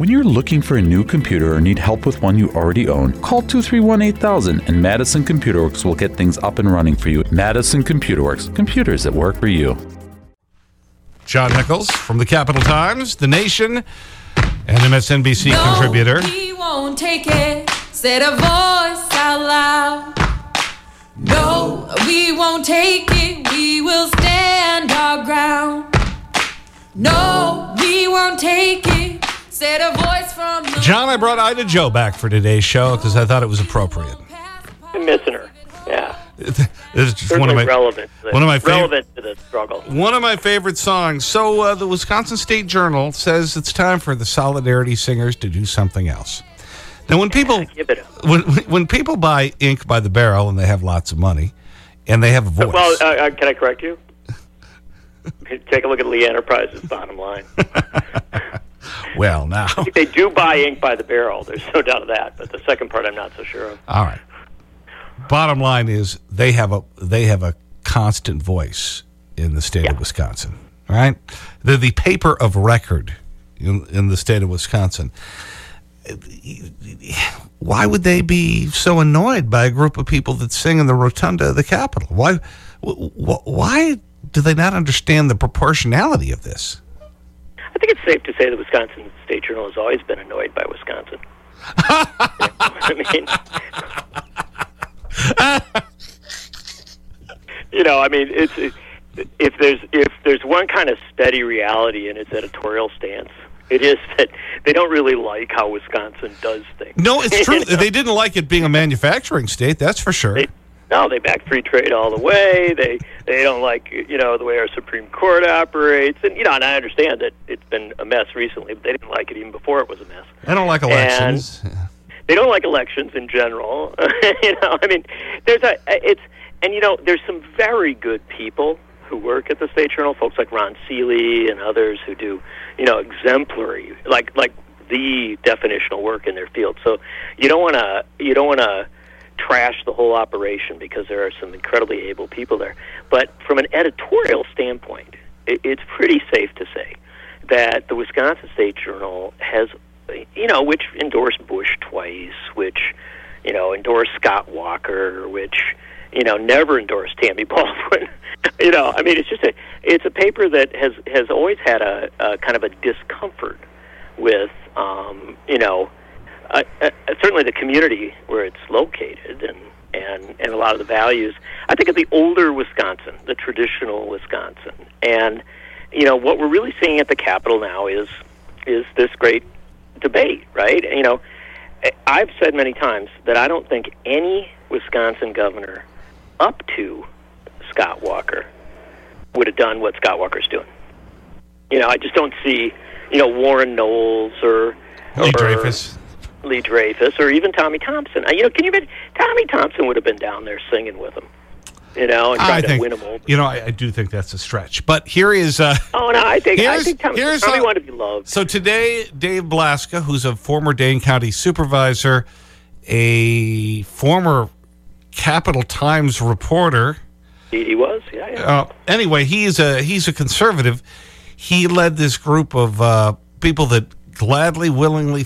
When you're looking for a new computer or need help with one you already own, call 231 8000 and Madison Computer Works will get things up and running for you. Madison Computer Works, computers that work for you. John Nichols from the Capital Times, The Nation, and MSNBC no, contributor. we won't take it. Said a voice out loud. No, we won't take it. We will stand our ground. No, we won't take it. John, I brought Ida Joe back for today's show because I thought it was appropriate. I'm missing her. Yeah. This is just Certainly one of my relevant. To one of my relevant to the struggle. One of my favorite songs. So, uh, the Wisconsin State Journal says it's time for the Solidarity Singers to do something else. Now, when people, Give when, when people buy ink by the barrel and they have lots of money and they have a voice. Well, uh, uh, can I correct you? Take a look at Lee Enterprises' bottom line. well, now. they do buy ink by the barrel. There's no doubt of that. But the second part, I'm not so sure of. All right. Bottom line is they have a, they have a constant voice in the state of Wisconsin, right? They're the paper of record in, in the state of Wisconsin. Why would they be so annoyed by a group of people that sing in the rotunda of the Capitol? Why, wh- wh- why do they not understand the proportionality of this? I think it's safe to say the Wisconsin State Journal has always been annoyed by Wisconsin. I mean, you know, I mean, it's it, if there's if there's one kind of steady reality in its editorial stance, it is that they don't really like how Wisconsin does things. No, it's true. You know? They didn't like it being a manufacturing state, that's for sure. They, no, they back free trade all the way. They they don't like you know the way our Supreme Court operates, and you know, and I understand that it's been a mess recently, but they didn't like it even before it was a mess. They don't like elections. They don't like elections in general. you know, I mean, there's a it's and you know there's some very good people who work at the State Journal, folks like Ron Seely and others who do you know exemplary like like the definitional work in their field. So you don't want to you don't want to trash the whole operation because there are some incredibly able people there. But from an editorial standpoint, it, it's pretty safe to say that the Wisconsin State Journal has, you know, which endorsed Bush twice, which, you know, endorsed Scott Walker, which, you know, never endorsed Tammy Baldwin. you know, I mean, it's just a, it's a paper that has has always had a, a kind of a discomfort with, um, you know, uh, uh, certainly the community where it's located and, and, and a lot of the values. I think of the older Wisconsin, the traditional Wisconsin. And, you know, what we're really seeing at the Capitol now is, is this great debate, right? You know, I've said many times that I don't think any Wisconsin governor up to Scott Walker would have done what Scott Walker's doing. You know, I just don't see, you know, Warren Knowles or Lee or- Dreyfus. Lee Dreyfus or even Tommy Thompson. Uh, You know, can you imagine? Tommy Thompson would have been down there singing with him, you know, and I trying to think, win him over. you know, I, I do think that's a stretch. But here is, uh, Oh no, I think I think Tommy, here's Tommy wanted to be loved. so today, Dave Blaska, who's a former Dane County supervisor, a former Capital Times reporter, He, he was, yeah, yeah. uh, anyway, he's a, he's a conservative. He led this group of uh, people that gladly, willingly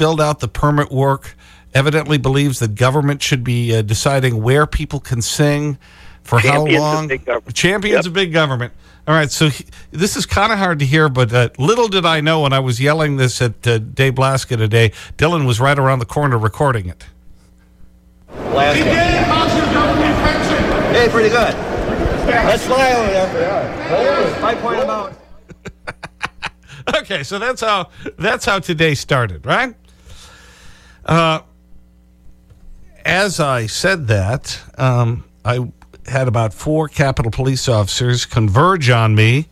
filled out the permit work, evidently believes that government should be uh, deciding where people can sing, for Champions how of long. big government. Champions Yep. of big government. All right, so he, this is kind of hard to hear, but uh, little did I know when I was yelling this at uh, Dave Blaska today, Dylan was right around the corner recording it. Hey, pretty good. Let's fly over there. Five point about. okay, so that's how that's how today started, right? Uh, as I said that, um, I had about four Capitol police officers converge on me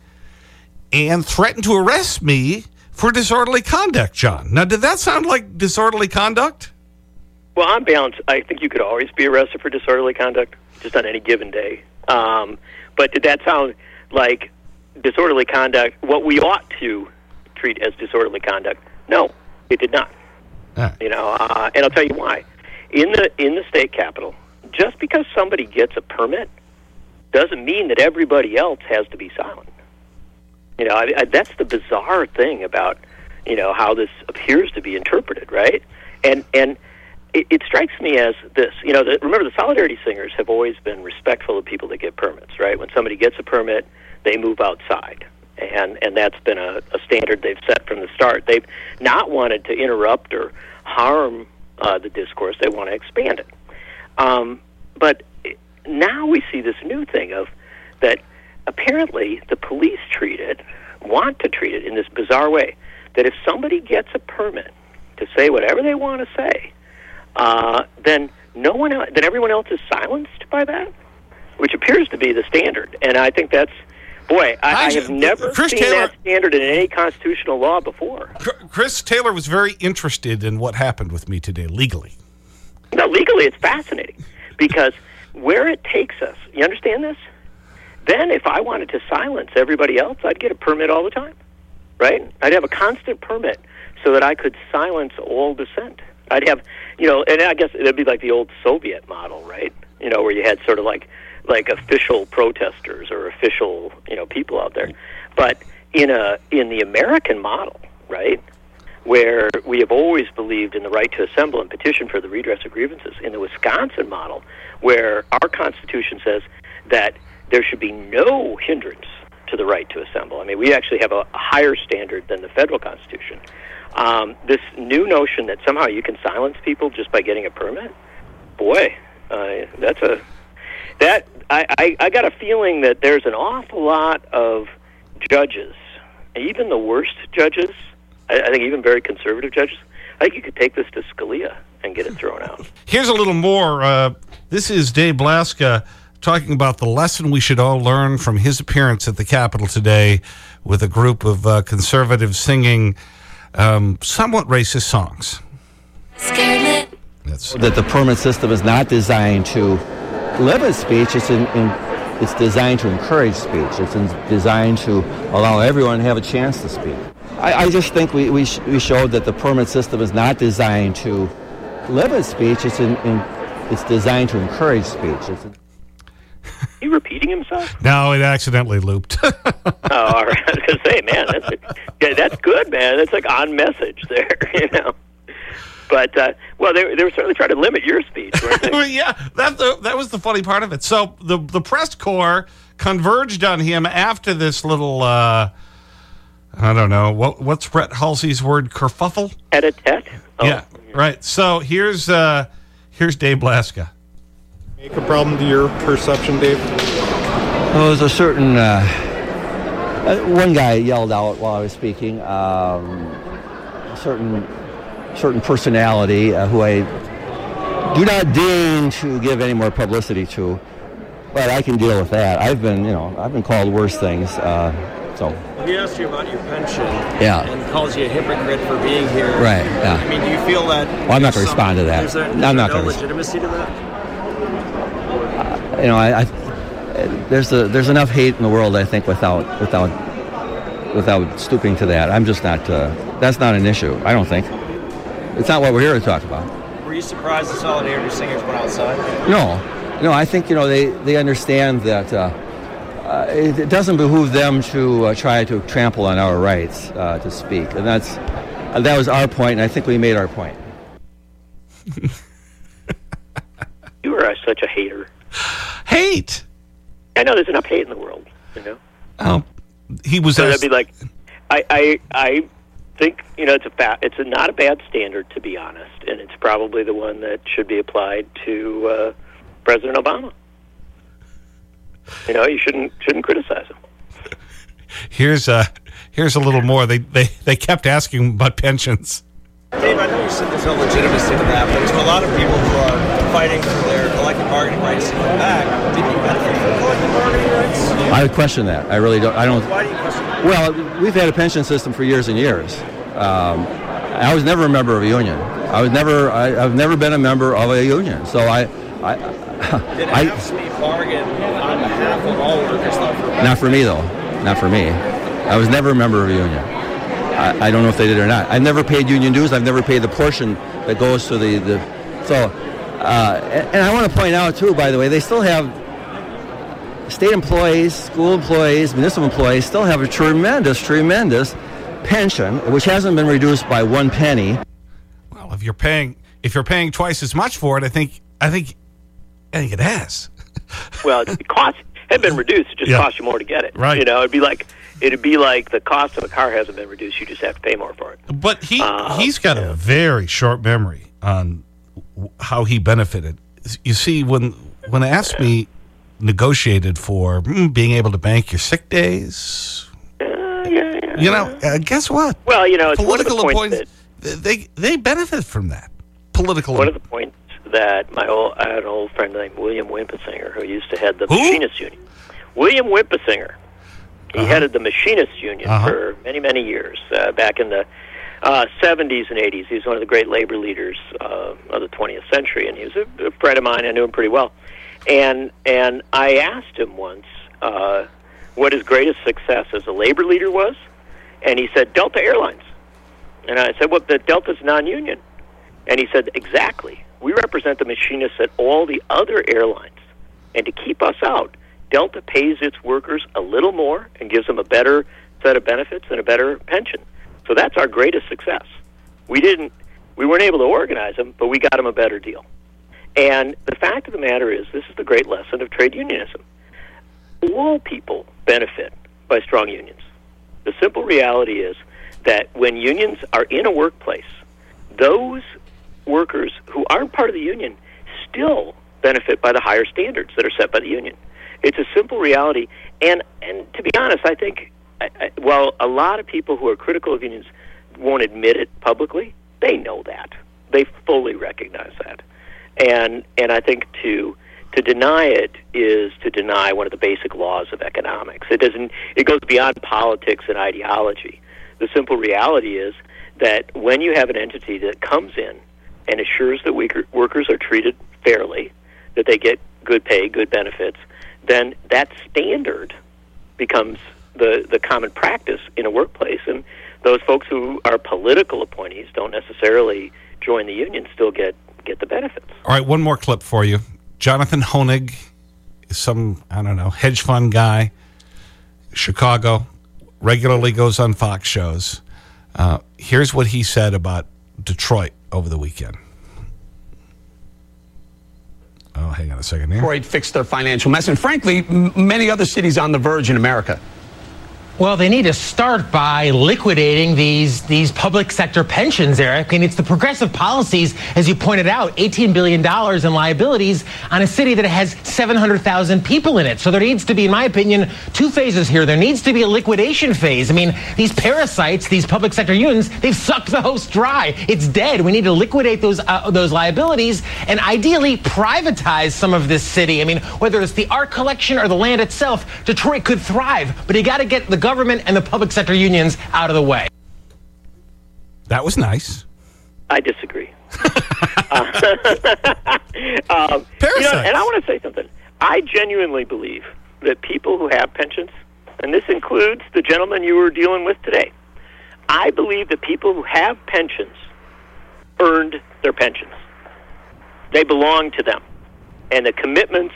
and threaten to arrest me for disorderly conduct, John. Now, did that sound like disorderly conduct? Well, on balance, I think you could always be arrested for disorderly conduct, just on any given day. Um, but did that sound like disorderly conduct? What we ought to treat as disorderly conduct? No, it did not. Right. You know, uh, and I'll tell you why. In the in the state capital, just because somebody gets a permit doesn't mean that everybody else has to be silent. You know, I, I, that's the bizarre thing about you know, how this appears to be interpreted, right? And and it, it strikes me as this. You know, the, remember the solidarity singers have always been respectful of people that get permits, right? When somebody gets a permit, they move outside, and and that's been a, a standard they've set from the start. They've not wanted to interrupt or harm uh, the discourse; they want to expand it. Um, but now we see this new thing of that apparently the police treat it, want to treat it in this bizarre way that if somebody gets a permit to say whatever they want to say, uh, then no one, else, then everyone else is silenced by that, which appears to be the standard. And I think that's, boy, I, I have never Chris seen Taylor, that standard in any constitutional law before. Chris Taylor was very interested in what happened with me today legally. No, legally, it's fascinating because where it takes us, you understand this? Then, if I wanted to silence everybody else, I'd get a permit all the time, right? I'd have a constant permit so that I could silence all dissent. I'd have, you know, and I guess it'd be like the old Soviet model, right? You know, where you had sort of like like official protesters or official, you know, people out there. But in a in the American model, right? Where we have always believed in the right to assemble and petition for the redress of grievances. In the Wisconsin model, where our Constitution says that there should be no hindrance to the right to assemble. I mean, we actually have a higher standard than the federal Constitution. Um, this new notion that somehow you can silence people just by getting a permit, boy, uh, that's a that I, I, I got a feeling that there's an awful lot of judges, even the worst judges. I, I think even very conservative judges. I think you could take this to Scalia and get it thrown out. Here's a little more. Uh, this is Dave Blaska talking about the lesson we should all learn from his appearance at the Capitol today with a group of uh, conservatives singing um, somewhat racist songs. That's that the permit system is not designed to limit speech. It's, in, in, it's designed to encourage speech. It's in, designed to allow everyone to have a chance to speak. I, I just think we, we, sh we showed that the permit system is not designed to limit speech. It's, in, in it's designed to encourage speech. It's he repeating himself? No, it accidentally looped. oh, all right. I was going to say, man, that's, a, yeah, that's good, man. That's like on message there, you know. But, uh, well, they, they were certainly trying to limit your speech, weren't they? well, yeah, that, the, that was the funny part of it. So the, the press corps converged on him after this little, uh, I don't know, what, what's Brett Hulsey's word, kerfuffle? Tete-a-tete? Oh. Yeah, right. So here's, uh, here's Dave Blaska. Make a problem to your perception, Dave? Well, there's a certain, uh, uh, one guy yelled out while I was speaking, um, a certain, certain personality uh, who I do not deign to give any more publicity to, but I can deal with that. I've been, you know, I've been called worse things, uh, so. He asked you about your pension. Yeah. And calls you a hypocrite for being here. Right, yeah. I mean, do you feel that? Well, I'm not going to respond to that. Is there, is I'm not no going to. legitimacy to that? you know, I, I, there's a, there's enough hate in the world. I think without without without stooping to that, I'm just not. Uh, that's not an issue. I don't think. It's not what we're here to talk about. Were you surprised the solidarity singers went outside? No, no. I think you know they they understand that. Uh, uh, it, it, doesn't behoove them to uh, try to trample on our rights uh, to speak, and that's that was our point, and I think we made our point. you are such a hater. Hate. I know there's enough hate in the world. You know. Oh, he was. So that'd be like, I, I, I think you know it's a fa- it's a, not a bad standard to be honest, and it's probably the one that should be applied to uh, President Obama. You know, you shouldn't shouldn't criticize him. Here's a here's a little more. They they they kept asking about pensions. Dave, I know you said there's no legitimacy to that, but to a lot of people who are fighting for their collective bargaining rights to come back, did you benefit from collective bargaining rights? I would question that. I really don't. I don't. Why do you question that? Well, we've had a pension system for years and years. Um, I was never a member of a union. I was never. I, have never been a member of a union. So I. I Did it I, be bargained on behalf of all workers, not for Not for me, though. Not for me. I was never a member of a union. I, I, don't know if they did or not. I've never paid union dues. I've never paid the portion that goes to the, the so. Uh, and, and, I want to point out too, by the way, they still have state employees, school employees, municipal employees still have a tremendous, tremendous pension, which hasn't been reduced by one penny. Well, if you're paying, if you're paying twice as much for it, I think, I think, I think it has. Well, the cost had been reduced. It just Yeah. cost you more to get it. Right. You know, it'd be like it'd be like the cost of a car hasn't been reduced. You just have to pay more for it. But he, Uh, he's got a very short memory on how he benefited. You see, when, when AFSCME negotiated for mm, being able to bank your sick days, Uh, yeah, yeah. you know, uh, guess what? Well, you know, it's one the Political appointments, that they, they benefit from that. Political. one of the points that my old I had an old friend named William Winpisinger who used to head the Who? machinists union. William Winpisinger. He headed the machinists union Uh-huh. for many many years uh, back in the uh, 70s and 80s. He was one of the great labor leaders uh, of the 20th century, and he was a, a friend of mine. I knew him pretty well, and and I asked him once uh, what his greatest success as a labor leader was, and he said Delta Airlines. And I said, well, the Delta's non-union. And he said, exactly. We represent the machinists at all the other airlines. And to keep us out, Delta pays its workers a little more and gives them a better set of benefits and a better pension. So that's our greatest success. We didn't, we weren't able to organize them, but we got them a better deal. And the fact of the matter is, this is the great lesson of trade unionism. All people benefit by strong unions. The simple reality is that when unions are in a workplace, those workers who aren't part of the union still benefit by the higher standards that are set by the union. It's a simple reality, and and to be honest, I think I, I, while a lot of people who are critical of unions won't admit it publicly, they know that they fully recognize that, and and I think to to deny it is to deny one of the basic laws of economics. It doesn't. It goes beyond politics and ideology. The simple reality is that when you have an entity that comes in and assures that weaker, workers are treated fairly, that they get good pay, good benefits, then that standard becomes the, the common practice in a workplace. And those folks who are political appointees don't necessarily join the union, still get, get the benefits. All right, one more clip for you. Jonathan Hoenig is some, I don't know, hedge fund guy, Chicago, regularly goes on Fox shows. Uh, here's what he said about Detroit over the weekend. Oh, hang on a second here. Detroit fixed their financial mess, and frankly, many other cities on the verge in America. Well, they need to start by liquidating these these public sector pensions, Eric. And it's the progressive policies, as you pointed out, $18 billion in liabilities on a city that has 700,000 people in it. So there needs to be, in my opinion, two phases here. There needs to be a liquidation phase. I mean, these parasites, these public sector unions, they've sucked the host dry. It's dead. We need to liquidate those uh, those liabilities and ideally privatize some of this city. I mean, whether it's the art collection or the land itself, Detroit could thrive. But you got to get the government and the public sector unions out of the way. That was nice. I disagree. um, you know, and I want to say something. I genuinely believe that people who have pensions, and this includes the gentleman you were dealing with today, I believe that people who have pensions earned their pensions. They belong to them, and the commitments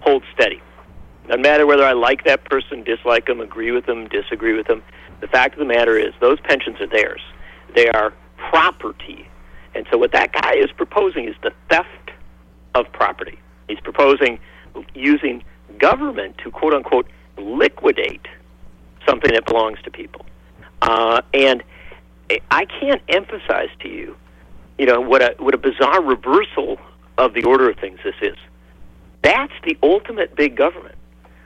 hold steady. No matter whether I like that person, dislike them, agree with them, disagree with them, the fact of the matter is those pensions are theirs. They are property. And so what that guy is proposing is the theft of property. He's proposing using government to quote unquote liquidate something that belongs to people. Uh, and I can't emphasize to you, you know, what a what a bizarre reversal of the order of things this is. That's the ultimate big government,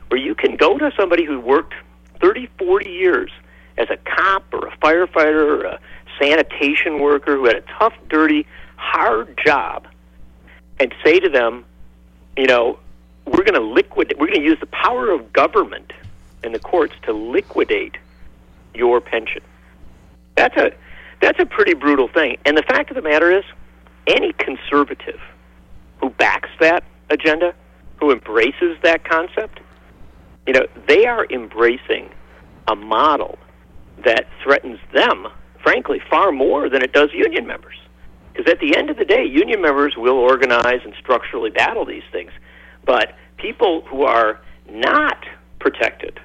where you can go to somebody who worked 30, 40 years as a cop or a firefighter or a sanitation worker who had a tough, dirty, hard job, and say to them, you know, we're going to liquidate, we're going to use the power of government and the courts to liquidate your pension. That's a that's a pretty brutal thing. And the fact of the matter is, any conservative who backs that agenda, who embraces that concept, you know, they are embracing a model that threatens them, frankly, far more than it does union members. Because at the end of the day, union members will organize and structurally battle these things. But people who are not protected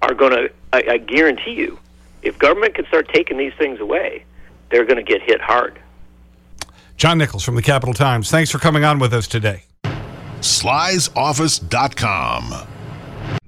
are going to, I, I guarantee you, if government can start taking these things away, they're going to get hit hard. John Nichols from the Capital Times, thanks for coming on with us today. Sly'sOffice.com.